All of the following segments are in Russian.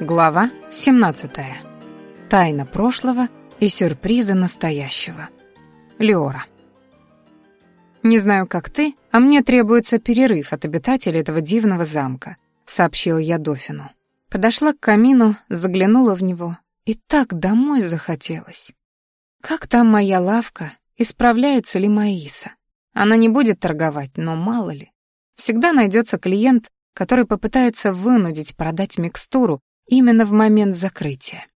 Глава 17. Тайна прошлого и сюрпризы настоящего. Леора. «Не знаю, как ты, а мне требуется перерыв от обитателей этого дивного замка», — сообщила я Дофину. Подошла к камину, заглянула в него, и так домой захотелось. Как там моя лавка, исправляется ли Маиса? Она не будет торговать, но мало ли. Всегда найдется клиент, который попытается вынудить продать микстуру именно в момент закрытия.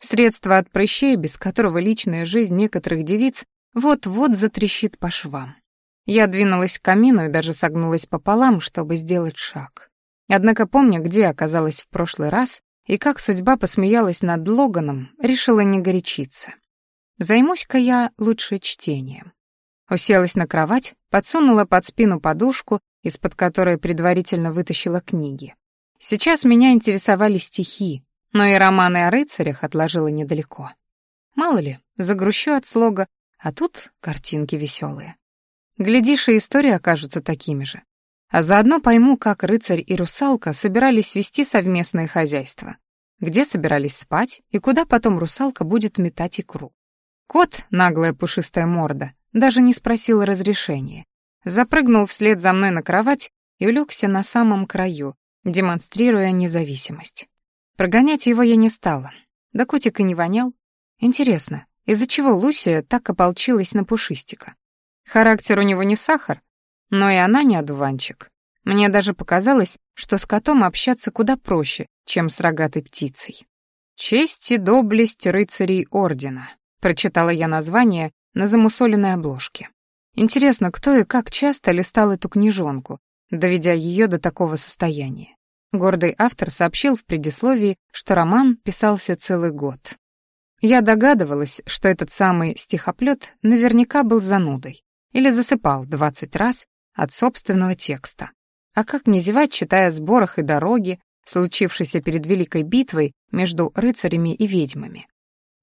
Средство от прыщей, без которого личная жизнь некоторых девиц вот-вот затрещит по швам. Я двинулась к камину и даже согнулась пополам, чтобы сделать шаг. Однако, помня, где оказалась в прошлый раз и как судьба посмеялась над Логаном, решила не горячиться. Займусь-ка я лучше чтением. Уселась на кровать, подсунула под спину подушку, из-под которой предварительно вытащила книги. Сейчас меня интересовали стихи, но и романы о рыцарях отложила недалеко. Мало ли, загрущу от слога, а тут картинки веселые. Глядишь, и истории окажутся такими же. А заодно пойму, как рыцарь и русалка собирались вести совместное хозяйство, где собирались спать и куда потом русалка будет метать икру. Кот, наглая пушистая морда, даже не спросил разрешения. Запрыгнул вслед за мной на кровать и улегся на самом краю, демонстрируя независимость. Прогонять его я не стала. Да котик и не вонял. Интересно, из-за чего Лусия так ополчилась на Пушистика? Характер у него не сахар, но и она не одуванчик. Мне даже показалось, что с котом общаться куда проще, чем с рогатой птицей. «Честь и доблесть рыцарей Ордена», — прочитала я название на замусоленной обложке. Интересно, кто и как часто листал эту книжонку, доведя ее до такого состояния. Гордый автор сообщил в предисловии, что роман писался целый год. Я догадывалась, что этот самый стихоплет наверняка был занудой или засыпал двадцать раз от собственного текста. А как не зевать, читая сборах и дороге, случившейся перед Великой битвой между рыцарями и ведьмами.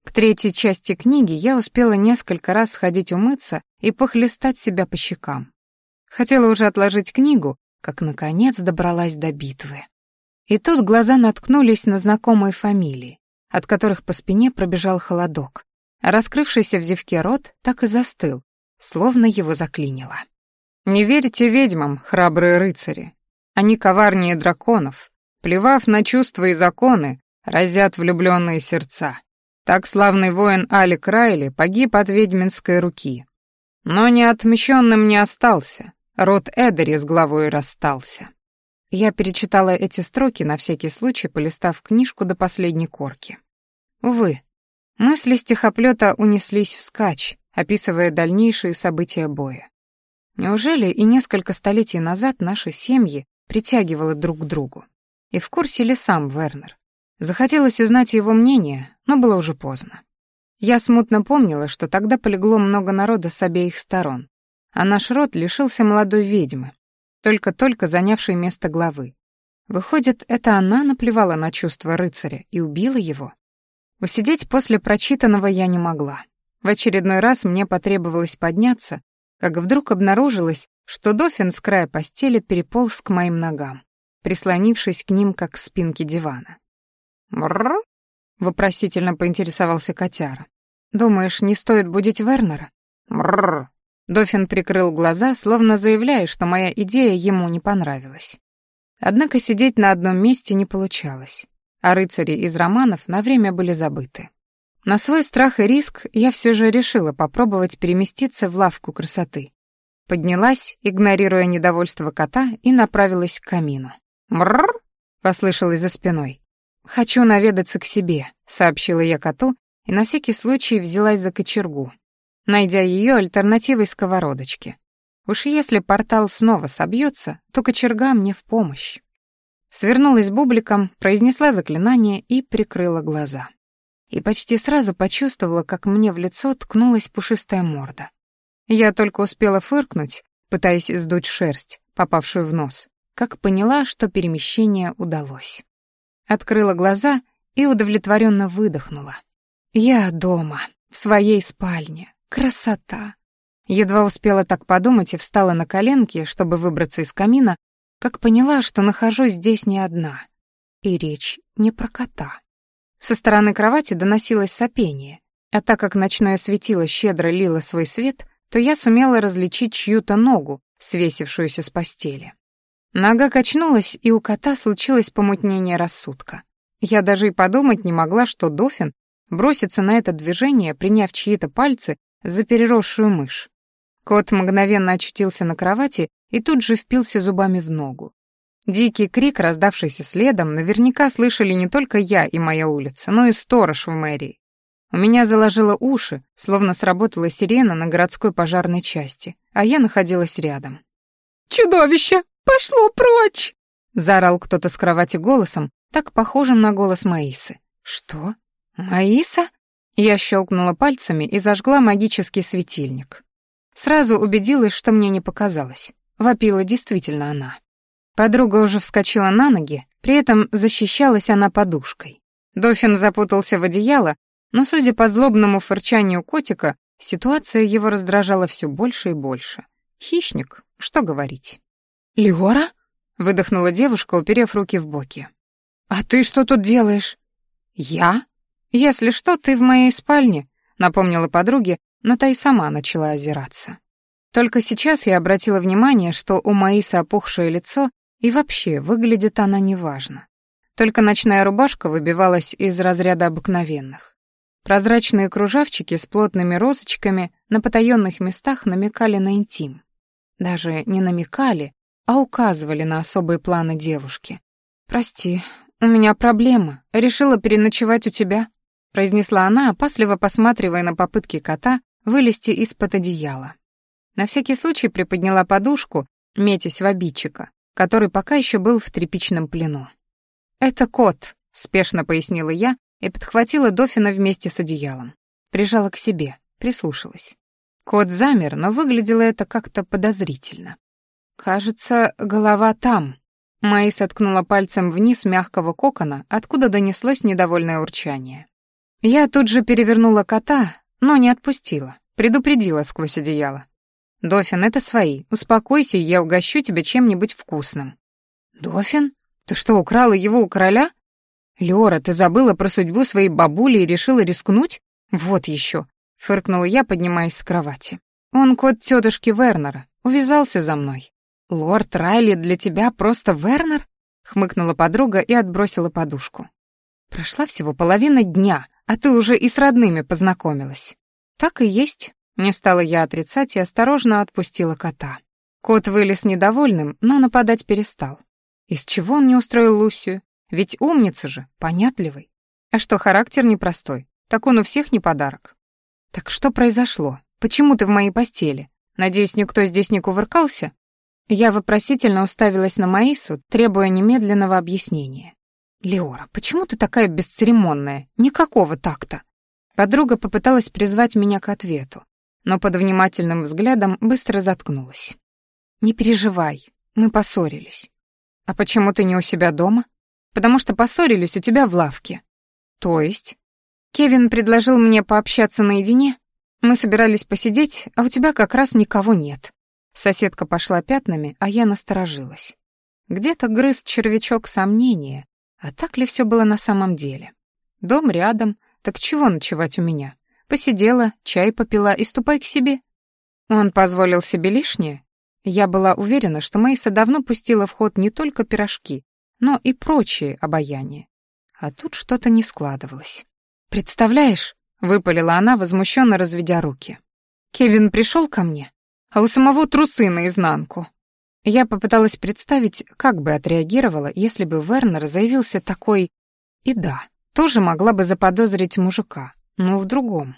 К третьей части книги я успела несколько раз сходить умыться и похлестать себя по щекам. Хотела уже отложить книгу, как, наконец, добралась до битвы. И тут глаза наткнулись на знакомые фамилии, от которых по спине пробежал холодок, раскрывшийся в зевке рот так и застыл, словно его заклинило. «Не верьте ведьмам, храбрые рыцари. Они коварнее драконов, плевав на чувства и законы, разят влюбленные сердца. Так славный воин Алик Райли погиб от ведьминской руки. Но неотмщенным не остался, Род Эдери с главой расстался. Я перечитала эти строки на всякий случай, полистав книжку до последней корки. Увы, мысли стихоплета унеслись вскачь, описывая дальнейшие события боя. Неужели и несколько столетий назад наши семьи притягивало друг к другу? И в курсе ли сам Вернер? Захотелось узнать его мнение, но было уже поздно. Я смутно помнила, что тогда полегло много народа с обеих сторон, а наш род лишился молодой ведьмы, только-только занявшей место главы. Выходит, это она наплевала на чувства рыцаря и убила его? Усидеть после прочитанного я не могла. В очередной раз мне потребовалось подняться, как вдруг обнаружилось, что Дофин с края постели переполз к моим ногам, прислонившись к ним, как к спинке дивана. «Мрррр?» — вопросительно поинтересовался котяра. «Думаешь, не стоит будить Вернера?» «Мрррр!» Дофин прикрыл глаза, словно заявляя, что моя идея ему не понравилась. Однако сидеть на одном месте не получалось, а рыцари из романов на время были забыты. На свой страх и риск я все же решила попробовать переместиться в лавку красоты. Поднялась, игнорируя недовольство кота, и направилась к камину. «Мрррр!» — послышалось за спиной. «Хочу наведаться к себе», — сообщила я коту и на всякий случай взялась за кочергу, найдя ее альтернативой сковородочке. Уж если портал снова собьется, то кочерга мне в помощь. Свернулась бубликом, произнесла заклинание и прикрыла глаза. И почти сразу почувствовала, как мне в лицо ткнулась пушистая морда. Я только успела фыркнуть, пытаясь сдуть шерсть, попавшую в нос, как поняла, что перемещение удалось. Открыла глаза и удовлетворенно выдохнула. Я дома, в своей спальне, Красота! Едва успела так подумать и встала на коленки, чтобы выбраться из камина, как поняла, что нахожусь здесь не одна. И речь не про кота. Со стороны кровати доносилось сопение, а так как ночное светило щедро лило свой свет, то я сумела различить чью-то ногу, свесившуюся с постели. Нога качнулась, и у кота случилось помутнение рассудка. Я даже и подумать не могла, что Дофин бросится на это движение, приняв чьи-то пальцы за переросшую мышь. Кот мгновенно очутился на кровати и тут же впился зубами в ногу. Дикий крик, раздавшийся следом, наверняка слышали не только я и моя улица, но и сторож в мэрии. У меня заложило уши, словно сработала сирена на городской пожарной части, а я находилась рядом. «Чудовище! Пошло прочь!» — заорал кто-то с кровати голосом, так похожим на голос Маисы. «Что? Маиса?» Я щелкнула пальцами и зажгла магический светильник. Сразу убедилась, что мне не показалось. Вопила действительно она. Подруга уже вскочила на ноги, при этом защищалась она подушкой. Дофин запутался в одеяло, но, судя по злобному фырчанию котика, ситуация его раздражала все больше и больше. Хищник, что говорить. «Леора?» — выдохнула девушка, уперев руки в боки. «А ты что тут делаешь?» «Я? Если что, ты в моей спальне», — напомнила подруге, но та и сама начала озираться. Только сейчас я обратила внимание, что у Маисы опухшее лицо и вообще, выглядит она неважно. Только ночная рубашка выбивалась из разряда обыкновенных. Прозрачные кружавчики с плотными розочками на потаённых местах намекали на интим. Даже не намекали, а указывали на особые планы девушки. «Прости, у меня проблема. Решила переночевать у тебя», произнесла она, опасливо посматривая на попытки кота вылезти из-под одеяла. На всякий случай приподняла подушку, метясь в обидчика, который пока еще был в тряпичном плену. «Это кот», — спешно пояснила я и подхватила Дофина вместе с одеялом. Прижала к себе, прислушалась. Кот замер, но выглядело это как-то подозрительно. «Кажется, голова там». Майи соткнула пальцем вниз мягкого кокона, откуда донеслось недовольное урчание. Я тут же перевернула кота, но не отпустила, предупредила сквозь одеяло. «Дофин, это свои. Успокойся, я угощу тебя чем-нибудь вкусным». «Дофин? Ты что, украла его у короля?» «Лёра, ты забыла про судьбу своей бабули и решила рискнуть? Вот еще», — фыркнула я, поднимаясь с кровати. «Он кот тетушки Вернера, увязался за мной». «Лорд Райли для тебя просто Вернер?» — хмыкнула подруга и отбросила подушку. «Прошла всего половина дня, а ты уже и с родными познакомилась». «Так и есть», не стала я отрицать и осторожно отпустила кота. Кот вылез недовольным, но нападать перестал. Из чего он не устроил Лусию? Ведь умница же, понятливый. А что, характер непростой? Так он у всех не подарок. Так что произошло? Почему ты в моей постели? Надеюсь, никто здесь не кувыркался? Я вопросительно уставилась на Маису, требуя немедленного объяснения. «Леора, почему ты такая бесцеремонная? Никакого такта!» Подруга попыталась призвать меня к ответу, но под внимательным взглядом быстро заткнулась. «Не переживай, мы поссорились». «А почему ты не у себя дома?» «Потому что поссорились у тебя в лавке». «То есть?» «Кевин предложил мне пообщаться наедине. Мы собирались посидеть, а у тебя как раз никого нет». Соседка пошла пятнами, а я насторожилась. Где-то грыз червячок сомнения, а так ли все было на самом деле? Дом рядом, так чего ночевать у меня? Посидела, чай попила и ступай к себе. Он позволил себе лишнее. Я была уверена, что Мейса давно пустила в ход не только пирожки, но и прочие обаяния. А тут что-то не складывалось. «Представляешь?» — выпалила она, возмущенно разведя руки. «Кевин пришел ко мне, а у самого трусы наизнанку». Я попыталась представить, как бы отреагировала, если бы Вернер заявился такой... И да, тоже могла бы заподозрить мужика, но в другом.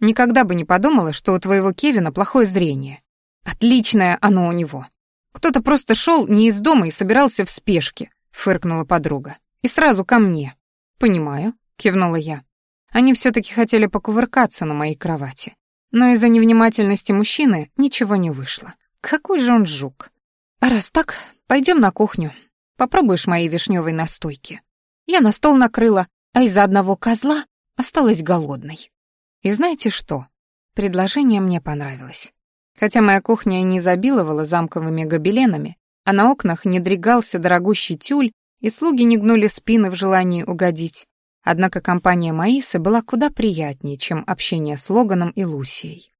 Никогда бы не подумала, что у твоего Кевина плохое зрение. Отличное оно у него. Кто-то просто шел не из дома и собирался в спешке, фыркнула подруга. И сразу ко мне. Понимаю, кивнула я. Они все-таки хотели покувыркаться на моей кровати. Но из-за невнимательности мужчины ничего не вышло. Какой же он жук. А раз так, пойдем на кухню. Попробуешь мои вишневые настойки. Я на стол накрыла, а из-за одного козла осталась голодной. И знаете что? Предложение мне понравилось. Хотя моя кухня и не забиловала замковыми гобеленами, а на окнах не дрегался дорогущий тюль, и слуги не гнули спины в желании угодить. Однако компания Маисы была куда приятнее, чем общение с Логаном и Лусией.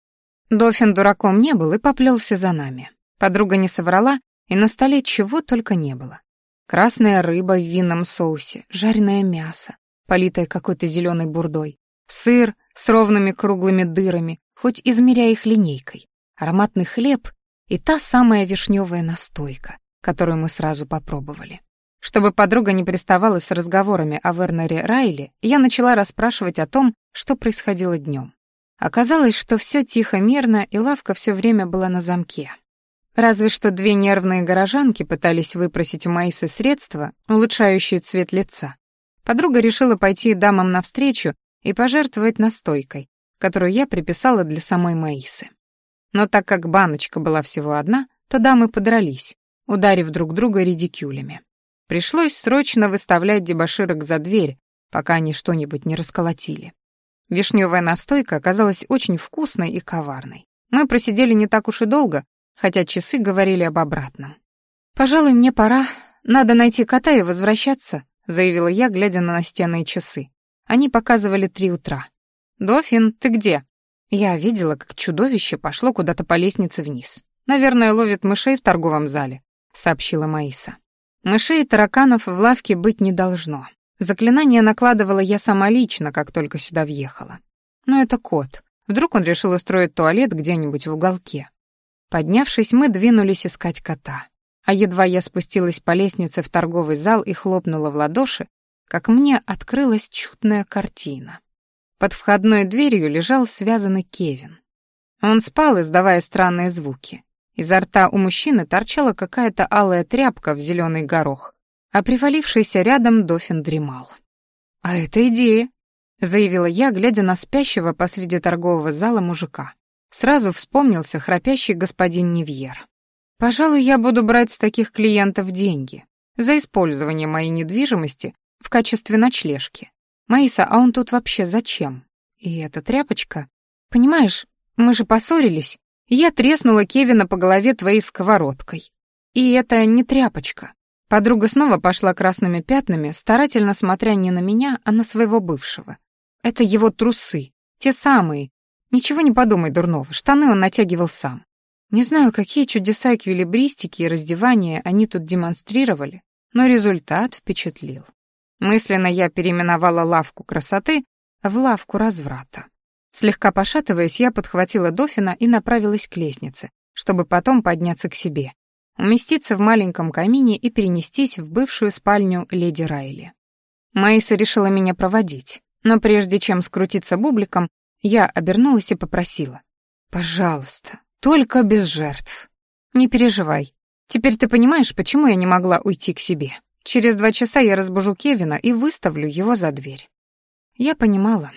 Дофин дураком не был и поплелся за нами. Подруга не соврала, и на столе чего только не было. Красная рыба в винном соусе, жареное мясо, политое какой-то зеленой бурдой, сыр с ровными круглыми дырами, хоть измеряя их линейкой, ароматный хлеб и та самая вишневая настойка, которую мы сразу попробовали. Чтобы подруга не приставала с разговорами о Вернере Райли, я начала расспрашивать о том, что происходило днем. Оказалось, что все тихо, мирно, и лавка все время была на замке. Разве что две нервные горожанки пытались выпросить у Маисы средства, улучшающие цвет лица. Подруга решила пойти дамам навстречу и пожертвовать настойкой, которую я приписала для самой Маисы. Но так как баночка была всего одна, то дамы подрались, ударив друг друга редикюлями. Пришлось срочно выставлять дебоширок за дверь, пока они что-нибудь не расколотили. Вишневая настойка оказалась очень вкусной и коварной. Мы просидели не так уж и долго, хотя часы говорили об обратном. «Пожалуй, мне пора. Надо найти кота и возвращаться», заявила я, глядя на настенные часы. Они показывали три утра. «Дофин, ты где?» Я видела, как чудовище пошло куда-то по лестнице вниз. «Наверное, ловит мышей в торговом зале», — сообщила Маиса. Мышей и тараканов в лавке быть не должно. Заклинание накладывала я сама лично, как только сюда въехала. Но это кот. Вдруг он решил устроить туалет где-нибудь в уголке. Поднявшись, мы двинулись искать кота. А едва я спустилась по лестнице в торговый зал и хлопнула в ладоши, как мне открылась чудная картина. Под входной дверью лежал связанный Кевин. Он спал, издавая странные звуки. Изо рта у мужчины торчала какая-то алая тряпка в зеленый горох, а привалившийся рядом Дофин дремал. «А это идея», — заявила я, глядя на спящего посреди торгового зала мужика. Сразу вспомнился храпящий господин Невьер. «Пожалуй, я буду брать с таких клиентов деньги за использование моей недвижимости в качестве ночлежки. Маиса, а он тут вообще зачем? И эта тряпочка... Понимаешь, мы же поссорились, я треснула Кевина по голове твоей сковородкой. И это не тряпочка. Подруга снова пошла красными пятнами, старательно смотря не на меня, а на своего бывшего. Это его трусы, те самые. Ничего не подумай дурного, штаны он натягивал сам. Не знаю, какие чудеса эквилибристики и раздевания они тут демонстрировали, но результат впечатлил. Мысленно я переименовала лавку красоты в лавку разврата. Слегка пошатываясь, я подхватила Дофина и направилась к лестнице, чтобы потом подняться к себе, уместиться в маленьком камине и перенестись в бывшую спальню леди Райли. Маиса решила меня проводить, но прежде чем скрутиться бубликом, я обернулась и попросила. «Пожалуйста, только без жертв. Не переживай. Теперь ты понимаешь, почему я не могла уйти к себе. Через два часа я разбужу Кевина и выставлю его за дверь». Я понимала,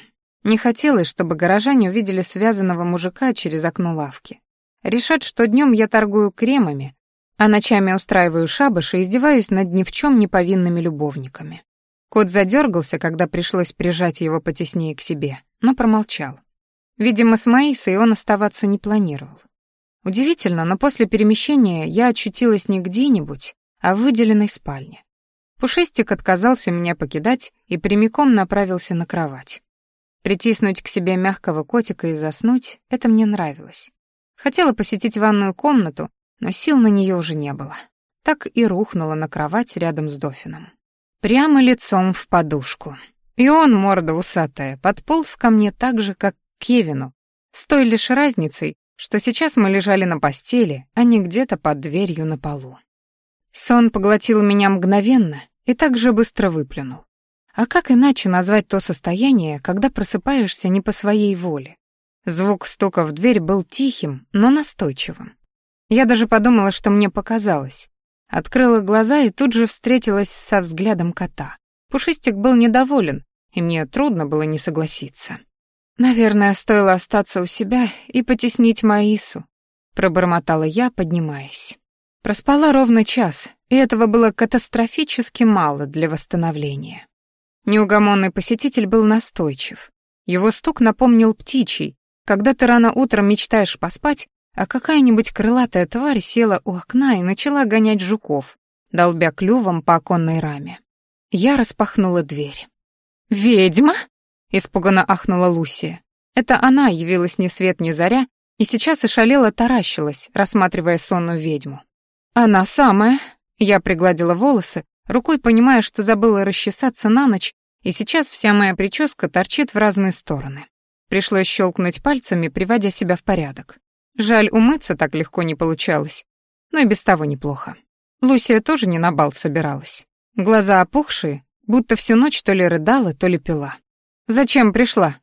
не хотелось, чтобы горожане увидели связанного мужика через окно лавки. Решат, что днем я торгую кремами, а ночами устраиваю шабаш и издеваюсь над ни в чем не повинными любовниками. Кот задергался, когда пришлось прижать его потеснее к себе, но промолчал. Видимо, с Маисой он оставаться не планировал. Удивительно, но после перемещения я очутилась не где-нибудь, а в выделенной спальне. Пушистик отказался меня покидать и прямиком направился на кровать. Притиснуть к себе мягкого котика и заснуть — это мне нравилось. Хотела посетить ванную комнату, но сил на нее уже не было. Так и рухнула на кровать рядом с Дофином. Прямо лицом в подушку. И он, морда усатая, подполз ко мне так же, как к Кевину, с той лишь разницей, что сейчас мы лежали на постели, а не где-то под дверью на полу. Сон поглотил меня мгновенно и так же быстро выплюнул. А как иначе назвать то состояние, когда просыпаешься не по своей воле? Звук стука в дверь был тихим, но настойчивым. Я даже подумала, что мне показалось. Открыла глаза и тут же встретилась со взглядом кота. Пушистик был недоволен, и мне трудно было не согласиться. «Наверное, стоило остаться у себя и потеснить Маису», — пробормотала я, поднимаясь. Проспала ровно час, и этого было катастрофически мало для восстановления. Неугомонный посетитель был настойчив. Его стук напомнил птичий, когда ты рано утром мечтаешь поспать, а какая-нибудь крылатая тварь села у окна и начала гонять жуков, долбя клювом по оконной раме. Я распахнула дверь. «Ведьма?» — испуганно ахнула Лусия. Это она явилась ни свет ни заря и сейчас ошалела таращилась, рассматривая сонную ведьму. «Она самая!» Я пригладила волосы, рукой понимая, что забыла расчесаться на ночь, и сейчас вся моя прическа торчит в разные стороны. Пришлось щелкнуть пальцами, приводя себя в порядок. Жаль, умыться так легко не получалось, но и без того неплохо. Лусия тоже не на бал собиралась. Глаза опухшие, будто всю ночь то ли рыдала, то ли пила. «Зачем пришла?»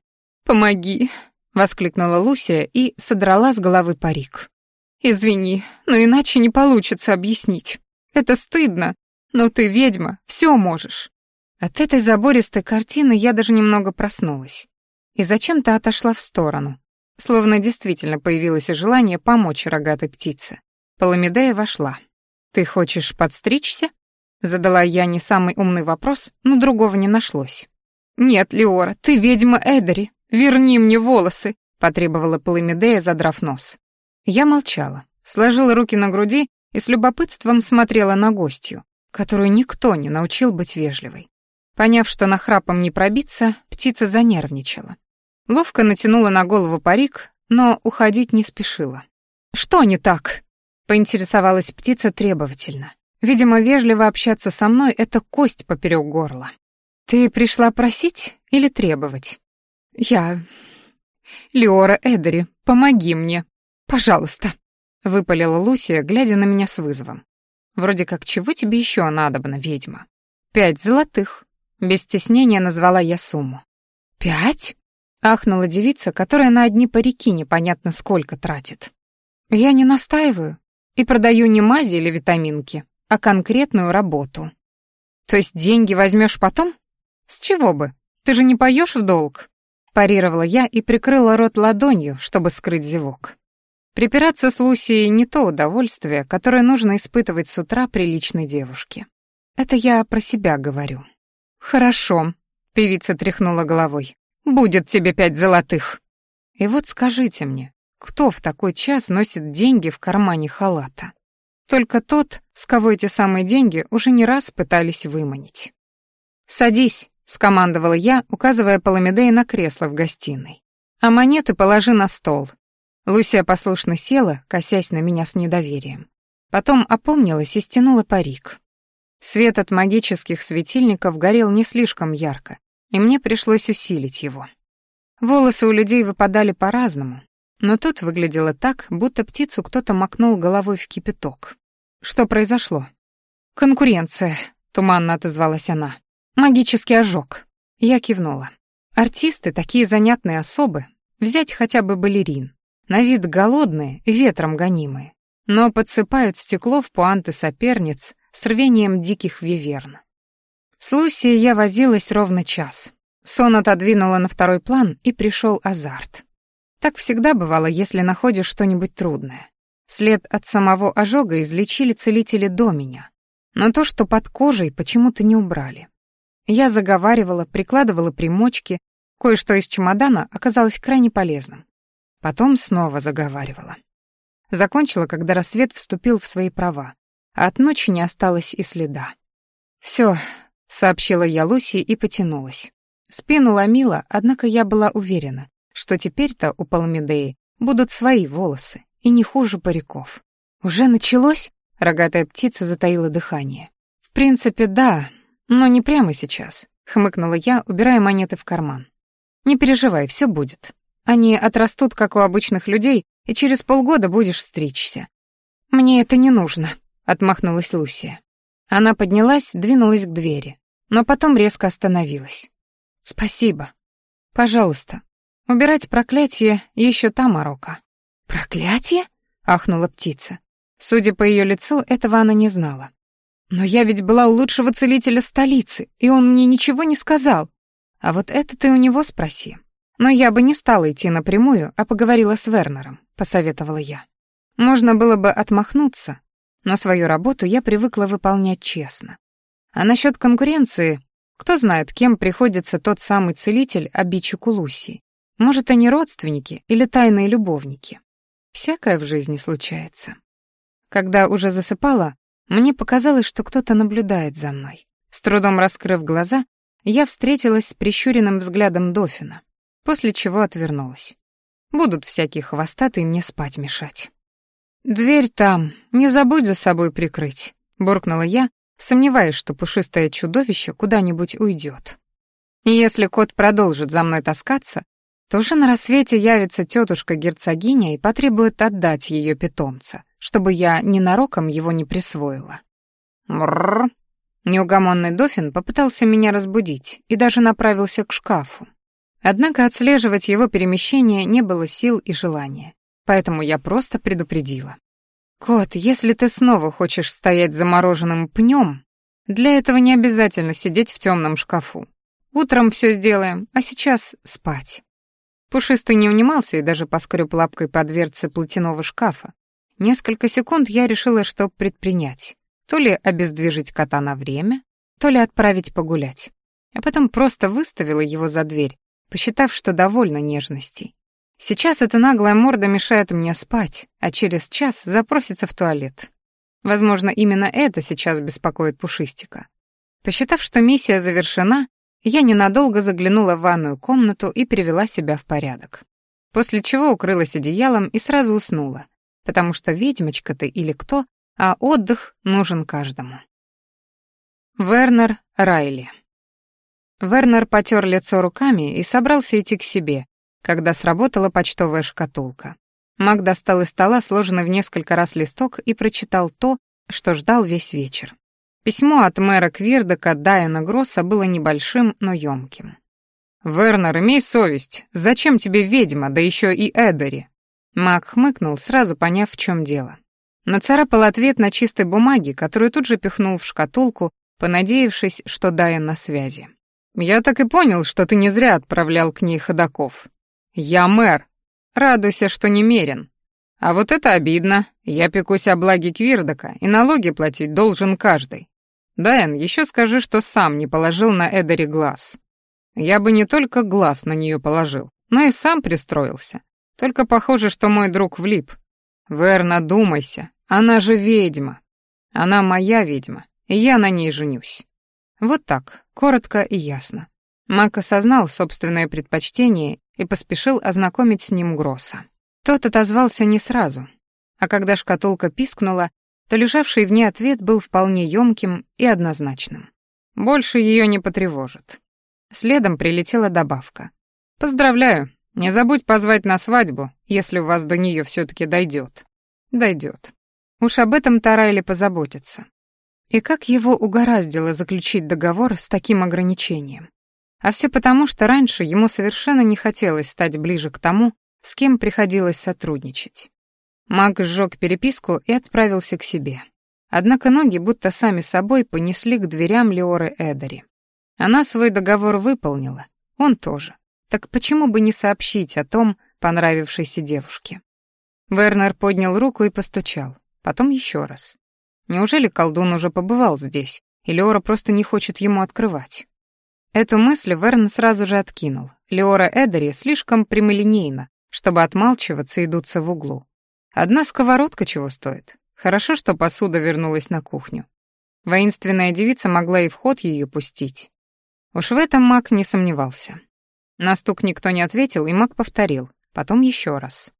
«Помоги!» — воскликнула Лусия и содрала с головы парик. «Извини, но иначе не получится объяснить. Это стыдно, но ты ведьма, все можешь». От этой забористой картины я даже немного проснулась. И зачем-то отошла в сторону, словно действительно появилось желание помочь рогатой птице. Паламидея вошла. «Ты хочешь подстричься?» Задала я не самый умный вопрос, но другого не нашлось. «Нет, Леора, ты ведьма Эдери, верни мне волосы», потребовала Паламидея, задрав нос. Я молчала, сложила руки на груди и с любопытством смотрела на гостью, которую никто не научил быть вежливой. Поняв, что нахрапом не пробиться, птица занервничала. Ловко натянула на голову парик, но уходить не спешила. «Что не так?» — поинтересовалась птица требовательно. Видимо, вежливо общаться со мной — это кость поперек горла. «Ты пришла просить или требовать?» «Я... Леора Эдери, помоги мне. Пожалуйста», — выпалила Лусия, глядя на меня с вызовом. «Вроде как, чего тебе еще надобно, ведьма?» «Пять золотых», — без стеснения назвала я сумму. «Пять?» — ахнула девица, которая на одни парики непонятно сколько тратит. «Я не настаиваю и продаю не мази или витаминки, а конкретную работу. То есть деньги возьмешь потом? С чего бы? Ты же не поешь в долг? Парировала я и прикрыла рот ладонью, чтобы скрыть зевок. Припираться с Лусией не то удовольствие, которое нужно испытывать с утра приличной девушке. Это я про себя говорю. Хорошо, певица тряхнула головой. Будет тебе пять золотых. И вот скажите мне, кто в такой час носит деньги в кармане халата? Только тот, с кого эти самые деньги уже не раз пытались выманить. «Садись», — скомандовала я, указывая Паламидея на кресло в гостиной. «А монеты положи на стол». Лусия послушно села, косясь на меня с недоверием. Потом опомнилась и стянула парик. Свет от магических светильников горел не слишком ярко, и мне пришлось усилить его. Волосы у людей выпадали по-разному, но тут выглядело так, будто птицу кто-то макнул головой в кипяток. Что произошло? Конкуренция, туманно отозвалась она. Магический ожог. Я кивнула. Артисты такие занятные особы. Взять хотя бы балерин. На вид голодные, ветром гонимые. Но подсыпают стекло в пуанты соперниц с рвением диких виверн. С Лусией я возилась ровно час. Сон отодвинула на второй план, и пришел азарт. Так всегда бывало, если находишь что-нибудь трудное. След от самого ожога излечили целители до меня. Но то, что под кожей, почему-то не убрали. Я заговаривала, прикладывала примочки, кое-что из чемодана оказалось крайне полезным. Потом снова заговаривала. Закончила, когда рассвет вступил в свои права, а от ночи не осталось и следа. «Всё», — сообщила я Луси и потянулась. Спину ломила, однако я была уверена, что теперь-то у Паламидеи будут свои волосы, и не хуже париков. «Уже началось?» — рогатая птица затаила дыхание. «В принципе, да, но не прямо сейчас», — хмыкнула я, убирая монеты в карман. «Не переживай, все будет. Они отрастут, как у обычных людей, и через полгода будешь стричься». «Мне это не нужно», — отмахнулась Лусия. Она поднялась, двинулась к двери, но потом резко остановилась. «Спасибо. Пожалуйста, Убирать проклятие еще та морока. «Проклятие?» — ахнула птица. Судя по ее лицу, этого она не знала. «Но я ведь была у лучшего целителя столицы, и он мне ничего не сказал. А вот это ты у него спроси. Но я бы не стала идти напрямую, а поговорила с Вернером», — посоветовала я. Можно было бы отмахнуться, но свою работу я привыкла выполнять честно. А насчет конкуренции, кто знает, кем приходится тот самый целитель обидчику Луси. Может, они родственники или тайные любовники. Всякое в жизни случается. Когда уже засыпала, Мне показалось, что кто-то наблюдает за мной. С трудом раскрыв глаза, я встретилась с прищуренным взглядом Дофина, после чего отвернулась. Будут всякие хвостатые мне спать мешать. «Дверь там, не забудь за собой прикрыть», — буркнула я, сомневаясь, что пушистое чудовище куда-нибудь уйдет. И если кот продолжит за мной таскаться, то уже на рассвете явится тетушка-герцогиня и потребует отдать ее питомца, чтобы я ненароком его не присвоила. Мрррр. Неугомонный дофин попытался меня разбудить и даже направился к шкафу. Однако отслеживать его перемещение не было сил и желания, поэтому я просто предупредила. «Кот, если ты снова хочешь стоять замороженным пнем, для этого не обязательно сидеть в темном шкафу. Утром все сделаем, а сейчас спать». Пушистый не унимался и даже поскреб лапкой по дверце платяного шкафа. Несколько секунд я решила, что предпринять. То ли обездвижить кота на время, то ли отправить погулять. А потом просто выставила его за дверь, посчитав, что довольно нежностей. Сейчас эта наглая морда мешает мне спать, а через час запросится в туалет. Возможно, именно это сейчас беспокоит Пушистика. Посчитав, что миссия завершена, я ненадолго заглянула в ванную комнату и привела себя в порядок. После чего укрылась одеялом и сразу уснула, потому что ведьмочка ты или кто, а отдых нужен каждому. Вернер Райли Вернер потер лицо руками и собрался идти к себе, когда сработала почтовая шкатулка. Мак достал из стола сложенный в несколько раз листок и прочитал то, что ждал весь вечер. Письмо от мэра Квирдока Дайана Гросса было небольшим, но ёмким. «Вернер, имей совесть. Зачем тебе ведьма, да еще и Эдери?» Мак хмыкнул, сразу поняв, в чем дело. Нацарапал ответ на чистой бумаге, которую тут же пихнул в шкатулку, понадеявшись, что Дайан на связи. «Я так и понял, что ты не зря отправлял к ней ходаков. Я мэр. Радуйся, что немерен. А вот это обидно. Я пекусь о благе Квирдока, и налоги платить должен каждый. Дайан, еще скажи, что сам не положил на Эдери глаз. Я бы не только глаз на нее положил, но и сам пристроился. Только похоже, что мой друг влип. Верна, думайся, она же ведьма. Она моя ведьма, и я на ней женюсь. Вот так, коротко и ясно. Мак осознал собственное предпочтение и поспешил ознакомить с ним Гросса. Тот отозвался не сразу, а когда шкатулка пискнула, то лежавший в ней ответ был вполне ёмким и однозначным. Больше ее не потревожит. Следом прилетела добавка. «Поздравляю, не забудь позвать на свадьбу, если у вас до нее все таки дойдет. Дойдет. Уж об этом Тарайли позаботится. И как его угораздило заключить договор с таким ограничением? А все потому, что раньше ему совершенно не хотелось стать ближе к тому, с кем приходилось сотрудничать. Маг сжег переписку и отправился к себе. Однако ноги будто сами собой понесли к дверям Леоры Эдери. Она свой договор выполнила, он тоже. Так почему бы не сообщить о том понравившейся девушке? Вернер поднял руку и постучал, потом еще раз. Неужели колдун уже побывал здесь, и Леора просто не хочет ему открывать? Эту мысль Верн сразу же откинул. Леора Эдери слишком прямолинейна, чтобы отмалчиваться и дуться в углу. Одна сковородка чего стоит. Хорошо, что посуда вернулась на кухню. Воинственная девица могла и в ход ее пустить. Уж в этом маг не сомневался. На стук никто не ответил, и маг повторил, потом еще раз.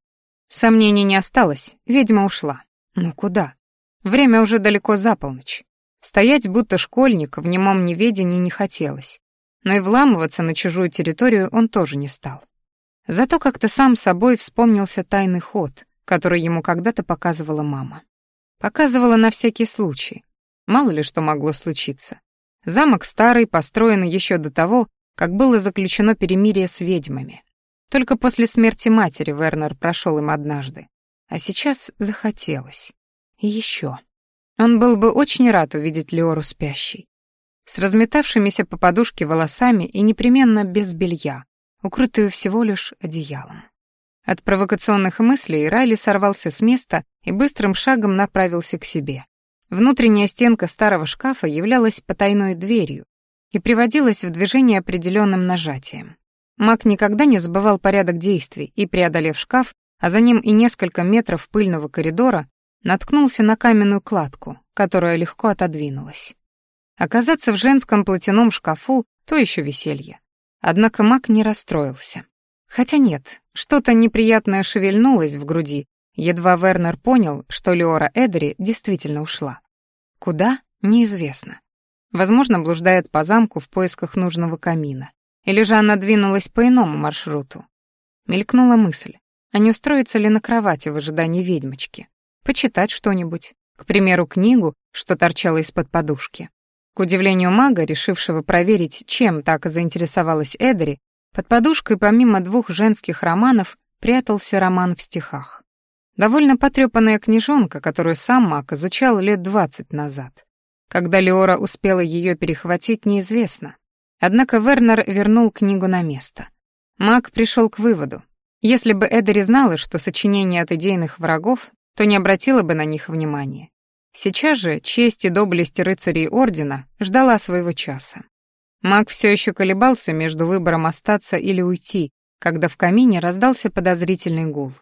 Сомнений не осталось, ведьма ушла. Ну куда? Время уже далеко за полночь. Стоять будто школьник в немом неведении не хотелось. Но и вламываться на чужую территорию он тоже не стал. Зато как-то сам собой вспомнился тайный ход, который ему когда-то показывала мама. Показывала на всякий случай. Мало ли что могло случиться. Замок старый, построен еще до того, как было заключено перемирие с ведьмами. Только после смерти матери Вернер прошел им однажды. А сейчас захотелось. И еще. Он был бы очень рад увидеть Леору спящей. С разметавшимися по подушке волосами и непременно без белья, укрытую всего лишь одеялом. От провокационных мыслей Райли сорвался с места и быстрым шагом направился к себе. Внутренняя стенка старого шкафа являлась потайной дверью и приводилась в движение определенным нажатием. Маг никогда не забывал порядок действий и, преодолев шкаф, а за ним и несколько метров пыльного коридора, наткнулся на каменную кладку, которая легко отодвинулась. Оказаться в женском платяном шкафу — то еще веселье. Однако маг не расстроился. Хотя нет, что-то неприятное шевельнулось в груди, едва Вернер понял, что Леора Эдери действительно ушла. Куда — неизвестно. Возможно, блуждает по замку в поисках нужного камина. Или же она двинулась по иному маршруту. Мелькнула мысль, а не устроиться ли на кровати в ожидании ведьмочки. Почитать что-нибудь, к примеру, книгу, что торчала из-под подушки. К удивлению мага, решившего проверить, чем так заинтересовалась Эдери, под подушкой помимо двух женских романов прятался роман в стихах. Довольно потрепанная книжонка, которую сам маг изучал лет двадцать назад. Когда Леора успела ее перехватить, неизвестно. Однако Вернер вернул книгу на место. Маг пришел к выводу. Если бы Эдери знала, что сочинение от идейных врагов, то не обратила бы на них внимания. Сейчас же честь и доблесть рыцарей Ордена ждала своего часа. Маг все еще колебался между выбором остаться или уйти, когда в камине раздался подозрительный гул.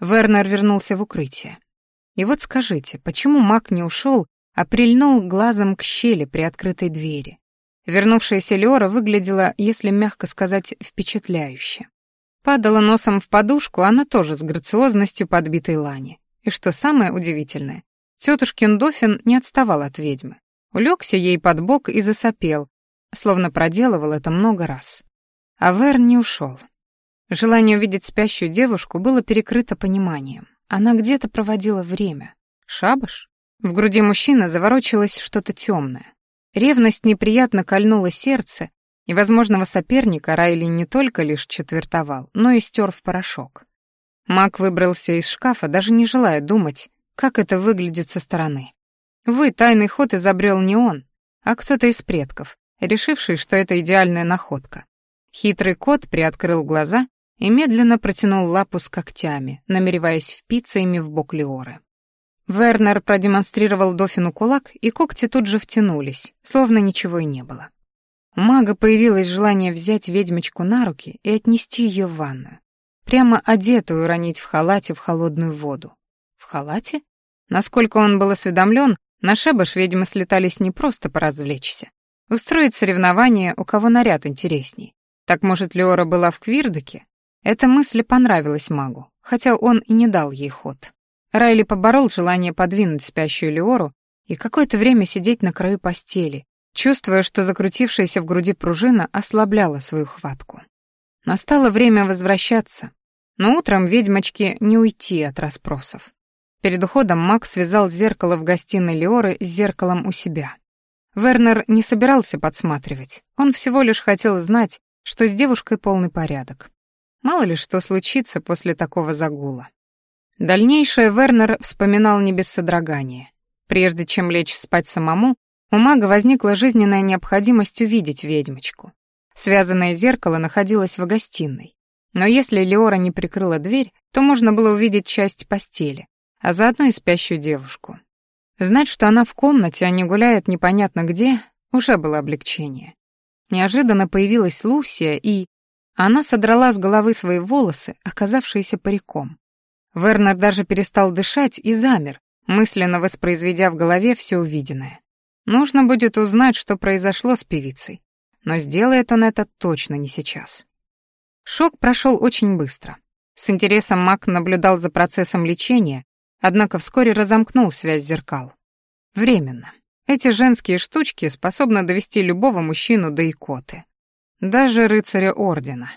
Вернер вернулся в укрытие. И вот скажите, почему маг не ушел, а прильнул глазом к щели при открытой двери? Вернувшаяся Леора выглядела, если мягко сказать, впечатляюще. Падала носом в подушку она тоже с грациозностью подбитой лани. И что самое удивительное, Тетушкин Дофин не отставал от ведьмы. Улегся ей под бок и засопел, словно проделывал это много раз. А Верн не ушел. Желание увидеть спящую девушку было перекрыто пониманием. Она где-то проводила время. Шабаш? В груди мужчины заворочилось что-то темное. Ревность неприятно кольнула сердце, и возможного соперника Райли не только лишь четвертовал, но и стер в порошок. Маг выбрался из шкафа, даже не желая думать, как это выглядит со стороны. Вы, тайный ход изобрел не он, а кто-то из предков, решивший, что это идеальная находка. Хитрый кот приоткрыл глаза и медленно протянул лапу с когтями, намереваясь впиться ими в бок Леоры. Вернер продемонстрировал Дофину кулак, и когти тут же втянулись, словно ничего и не было. У мага появилось желание взять ведьмочку на руки и отнести ее в ванную. Прямо одетую уронить в халате в холодную воду. Халате? Насколько он был осведомлен, на шабаш ведьмы слетались не просто поразвлечься. Устроить соревнование, у кого наряд интересней. Так, может, Леора была в Квирдоке? Эта мысль понравилась магу, хотя он и не дал ей ход. Райли поборол желание подвинуть спящую Леору и какое-то время сидеть на краю постели, чувствуя, что закрутившаяся в груди пружина ослабляла свою хватку. Настало время возвращаться, но утром ведьмочке не уйти от расспросов. Перед уходом Макс связал зеркало в гостиной Леоры с зеркалом у себя. Вернер не собирался подсматривать. Он всего лишь хотел знать, что с девушкой полный порядок. Мало ли что случится после такого загула. Дальнейшее Вернер вспоминал не без содрогания. Прежде чем лечь спать самому, у мага возникла жизненная необходимость увидеть ведьмочку. Связанное зеркало находилось в гостиной. Но если Леора не прикрыла дверь, то можно было увидеть часть постели, а заодно и спящую девушку. Знать, что она в комнате, а не гуляет непонятно где, уже было облегчение. Неожиданно появилась Лусия, и... Она содрала с головы свои волосы, оказавшиеся париком. Вернер даже перестал дышать и замер, мысленно воспроизведя в голове все увиденное. Нужно будет узнать, что произошло с певицей. Но сделает он это точно не сейчас. Шок прошел очень быстро. С интересом Мак наблюдал за процессом лечения, однако вскоре разомкнул связь зеркал. Временно. Эти женские штучки способны довести любого мужчину до икоты. Даже рыцаря ордена.